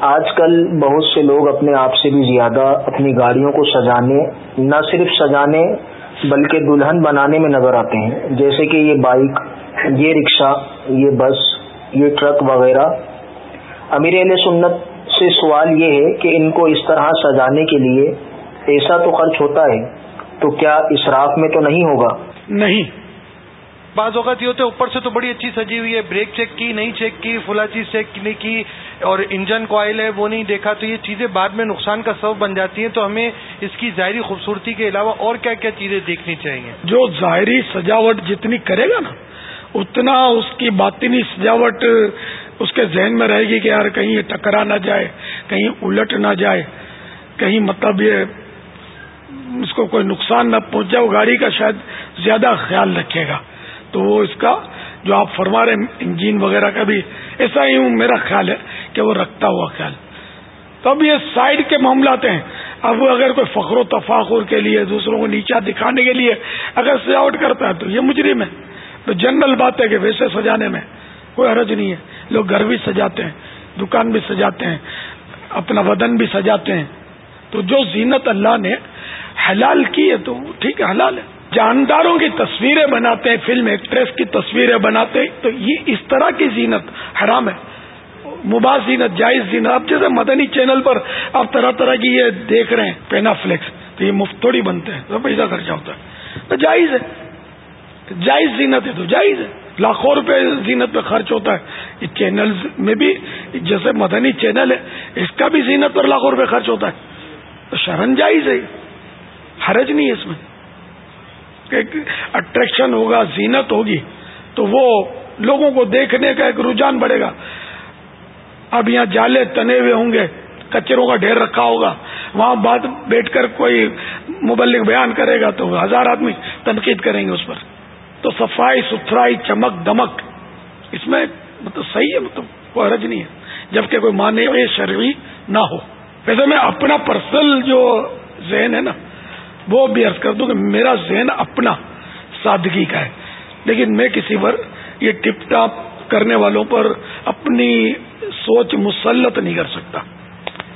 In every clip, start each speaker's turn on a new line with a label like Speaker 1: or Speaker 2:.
Speaker 1: آج کل بہت سے لوگ اپنے آپ سے بھی زیادہ اپنی گاڑیوں کو سجانے، نہ صرف سجانے بلکہ دلہن بنانے میں نظر آتے ہیں۔ جیسے کہ یہ بائک، یہ رکشا یہ بس، یہ ٹرک وغیرہ۔ امیر علیہ سنت سے سوال یہ ہے کہ ان کو اس طرح سجانے کے لیے ایسا تو خرچ ہوتا ہے، تو کیا اسراف میں تو نہیں ہوگا؟
Speaker 2: نہیں۔ بعض اوقات یہ ہوتے اوپر سے تو بڑی اچھی سجی ہوئی ہے، بریک چیک کی، نہیں چیک کی فلا چیز چیک نہیں کی، اور انجن کو آئل ہے، وہ نہیں دیکھا، تو یہ چیزیں بعد میں نقصان کا سبب بن جاتی ہیں۔ تو ہمیں اس کی ظاہری خوبصورتی کے علاوہ اور کیا کیا چیزیں دیکھنی چاہیے؟
Speaker 3: جو ظاہری سجاوٹ جتنی کرے گا نا، اتنا اس کی باطنی سجاوٹ اس کے ذہن میں رہے گی کہ یار کہیں یہ ٹکرا نہ جائے، کہیں الٹ نہ جائے، کہیں مطلب یہ اس کو کوئی نقصان نہ پہنچ جائے وہ گاڑی کا شاید زیادہ خیال رکھے گا۔ تو وہ اس کا جو آپ فرما رہے انجین وغیرہ کا بھی، ایسا ہی ہوں، میرا خیال ہے کہ وہ رکھتا ہوا خیال۔ تو اب یہ سائڈ کے معاملات ہیں۔ اب اگر کوئی فخر و تفاخر کے لیے، دوسروں کو نیچا دکھانے کے لیے اگر سجاوٹ کرتا ہے تو یہ مجرم ہے۔ تو جنرل بات ہے کہ ویسے سجانے میں کوئی حرج نہیں ہے۔ لوگ گھر بھی سجاتے ہیں، دکان بھی سجاتے ہیں، اپنا بدن بھی سجاتے ہیں۔ تو جو زینت اللہ نے حلال کی ہے تو ٹھیک ہے، حلال ہے۔ جانداروں کی تصویریں بناتے ہیں، فلم ایکٹریس کی تصویریں بناتے ہیں۔ تو یہ اس طرح کی زینت حرام ہے۔ مباح زینت، جائز زینت۔ اب جیسے مدنی چینل پر آپ طرح طرح کی یہ دیکھ رہے ہیں پینا فلیکس تو یہ مفت تھوڑی بنتے ہیں۔ تو پیسہ خرچہ ہوتا ہے۔ تو جائز ہے۔ جائز زینت ہے تو جائز ہے۔ لاکھوں روپے زینت پہ خرچ ہوتا ہے۔ یہ چینل میں بھی جیسے مدنی چینل ہے، اس کا بھی زینت پر لاکھوں روپے خرچ ہوتا ہے۔ تو شرن جائز ہے۔ حرج نہیں ہے اس میں۔ اٹریکشن ہوگا، زینت ہوگی، تو وہ لوگوں کو دیکھنے کا ایک رجحان بڑھے گا۔ اب یہاں جالے تنے ہوئے ہوں گے، کچروں کا ڈھیر رکھا ہوگا۔ وہاں بات بیٹھ کر کوئی مبلک بیان کرے گا تو ہزار آدمی تنقید کریں گے اس پر۔ تو صفائی ستھرائی چمک دمک، اس میں مطلب صحیح ہے مطلب کوئی حرج نہیں ہے۔ جبکہ کوئی مانے شرعی نہ ہو۔ ویسے میں اپنا پرسنل جو ذہن ہے نا وہ بھی عرض کر دوں کہ میرا ذہن اپنا سادگی کا ہے۔ لیکن میں کسی پر یہ ٹپ ٹاپ کرنے والوں پر اپنی سوچ مسلط نہیں کر سکتا۔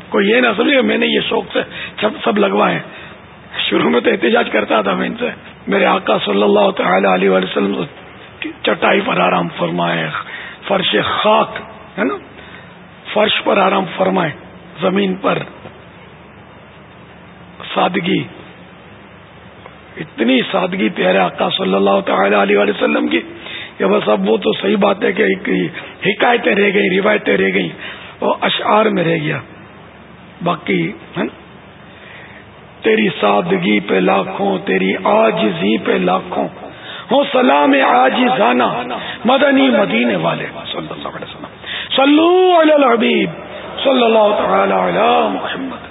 Speaker 3: کوئی یہ نہ سمجھے میں نے یہ شوق سے سب لگوائے۔ شروع میں تو احتجاج کرتا تھا میں ان سے۔ میرے آقا صلی اللہ تعالی علیہ وسلم چٹائی پر آرام فرمائے۔ فرش خاک، ہے نا؟ فرش پر آرام فرمائے۔ زمین پر سادگی۔ اتنی سادگی پیارے آقا صلی اللہ تعالی علیہ وسلم کی کہ بس اب وہ تو صحیح بات ہے کہ حکایتیں رہ گئی روایتیں رہ گئی اور اشعار میں رہ گیا۔ باقی ہے نا تیری سادگی پہ لاکھوں، تیری آجزی پہ لاکھوں ہو سلام آج مدنی مدینے والے۔ صلی اللہ علیہ وسلم۔ صلو علی الحبیب، صلی اللہ تعالی علی محمد۔